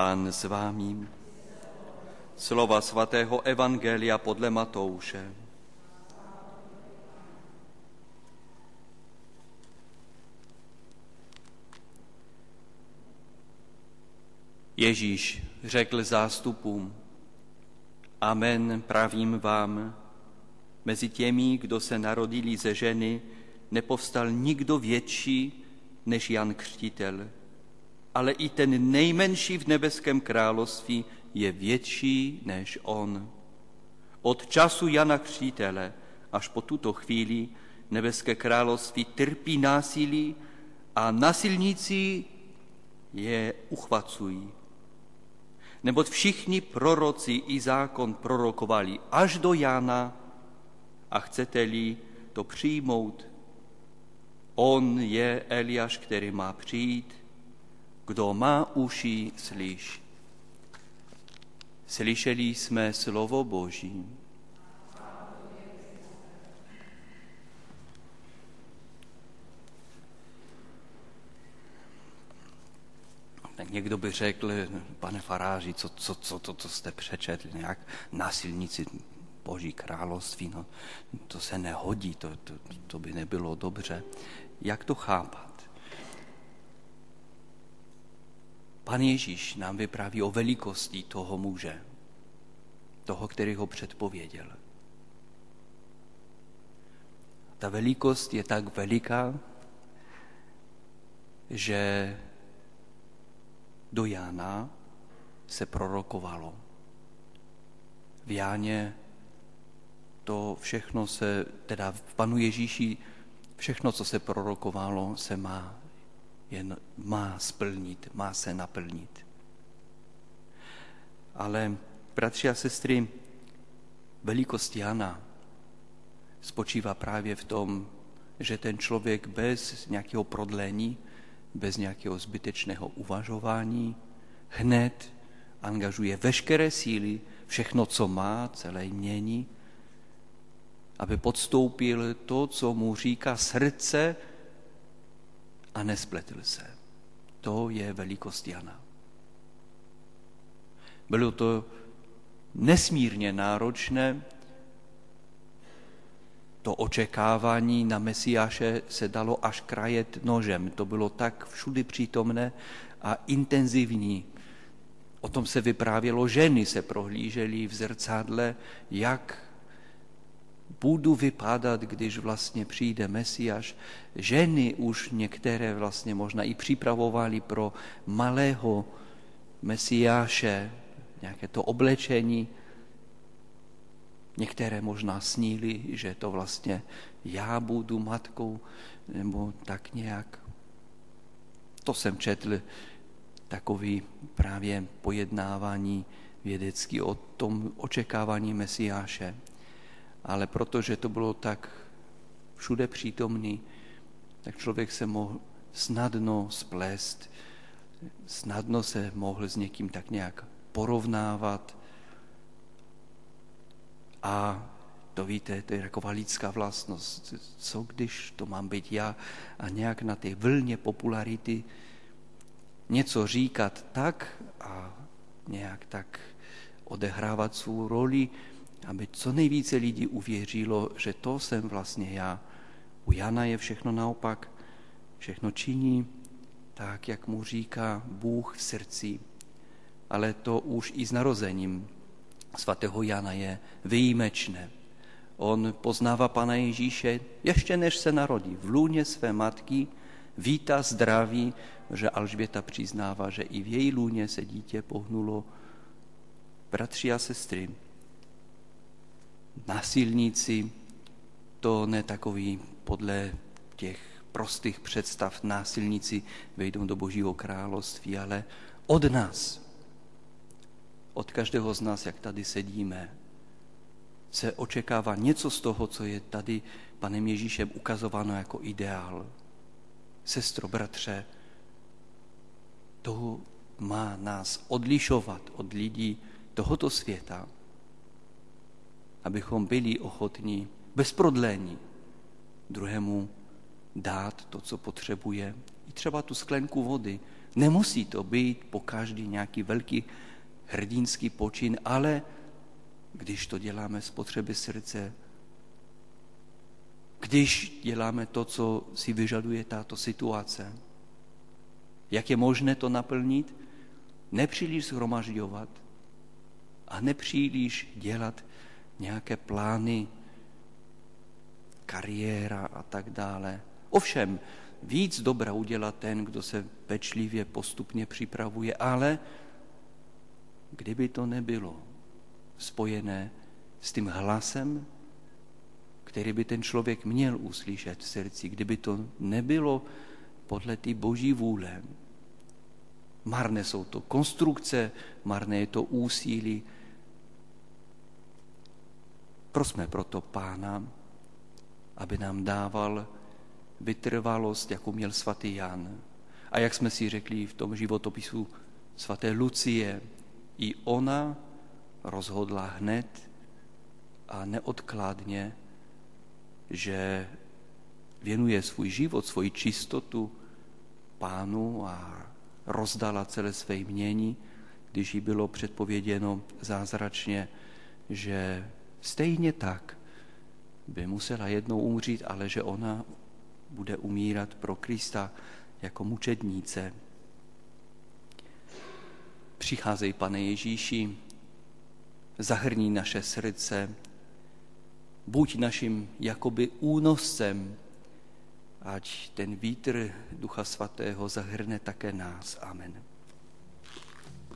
Pán s vámi. Slova svatého Evangelia podle Matouše. Ježíš řekl zástupům, Amen, pravím vám, mezi těmi, kdo se narodili ze ženy, nepovstal nikdo větší než Jan Křtitel. Ale i ten nejmenší v nebeském království je větší než on. Od času Jana Křtitele až po tuto chvíli nebeské království trpí násilí a nasilníci je uchvacují. Neboť všichni proroci i zákon prorokovali až do Jana a chcete-li to přijmout, on je Eliáš, který má přijít. Kdo má uši, slyš. Slyšeli jsme slovo Boží. Někdo by řekl, pane faráři, co, co, co to, co jste přečetli, nějak násilníci Boží království, no, to se nehodí, to, to, to by nebylo dobře. Jak to chápat? Pan Ježíš nám vypráví o velikosti toho muže, toho, který ho předpověděl. Ta velikost je tak veliká, že do Jána se prorokovalo. V Jáně to všechno se, teda v Panu Ježíši, všechno, co se prorokovalo, se má, jen má splnit, má se naplnit. Ale, bratři a sestry, velikost Jana spočívá právě v tom, že ten člověk bez nějakého prodlení, bez nějakého zbytečného uvažování, hned angažuje veškeré síly, všechno, co má, celé mění, aby podstoupil to, co mu říká srdce a nespletl se. To je velikost Jana. Bylo to nesmírně náročné, to očekávání na Mesiáše se dalo až krajet nožem. To bylo tak všudy přítomné a intenzivní. O tom se vyprávělo, ženy se prohlížely v zrcadle, jak budu vypadat, když vlastně přijde Mesiáš. Ženy už některé vlastně možná i připravovali pro malého Mesiáše nějaké to oblečení, Některé možná sníli, že to vlastně já budu matkou, nebo tak nějak. To jsem četl takový právě pojednávání vědecký o tom očekávání Mesiáše. Ale protože to bylo tak všude přítomný, tak člověk se mohl snadno splést, snadno se mohl s někým tak nějak porovnávat, a to víte, to je taková lidská vlastnost. Co když to mám být já a nějak na té vlně popularity něco říkat tak a nějak tak odehrávat svou roli, aby co nejvíce lidí uvěřilo, že to jsem vlastně já. U Jana je všechno naopak, všechno činí tak, jak mu říká Bůh v srdci, ale to už i s narozením svatého Jana je výjimečné. On poznává Pana Ježíše ještě než se narodí v lůně své matky, vítá zdraví, že Alžběta přiznává, že i v její lůně se dítě pohnulo. Bratři a sestry, násilníci, to ne takový podle těch prostých představ násilníci vejdou do Božího království, ale od nás, od každého z nás, jak tady sedíme, se očekává něco z toho, co je tady panem Ježíšem ukazováno jako ideál. Sestro, bratře, to má nás odlišovat od lidí tohoto světa, abychom byli ochotní bez prodlení druhému dát to, co potřebuje. I třeba tu sklenku vody Nemusí to být po každý nějaký velký hrdinský počin, ale když to děláme z potřeby srdce, když děláme to, co si vyžaduje tato situace. Jak je možné to naplnit? Nepříliš shromažďovat a nepříliš dělat nějaké plány, kariéra a tak dále. Ovšem, víc dobra udělat ten, kdo se pečlivě postupně připravuje, ale kdyby to nebylo spojené s tím hlasem, který by ten člověk měl uslyšet v srdci, kdyby to nebylo podle té boží vůle. Marné jsou to konstrukce, marné je to úsilí. Prosme proto Pána, aby nám dával vytrvalost, jako měl svatý Jan. A jak jsme si řekli v tom životopisu svaté Lucie, i ona rozhodla hned a neodkladně, že věnuje svůj život, svoji čistotu pánu a rozdala celé své jmění, když jí bylo předpověděno zázračně, že stejně tak by musela jednou umřít, ale že ona bude umírat pro Krista jako mučedníce. Přicházej, pane Ježíši, zahrní naše srdce, buď naším jakoby únoscem, ať ten vítr Ducha Svatého zahrne také nás. Amen.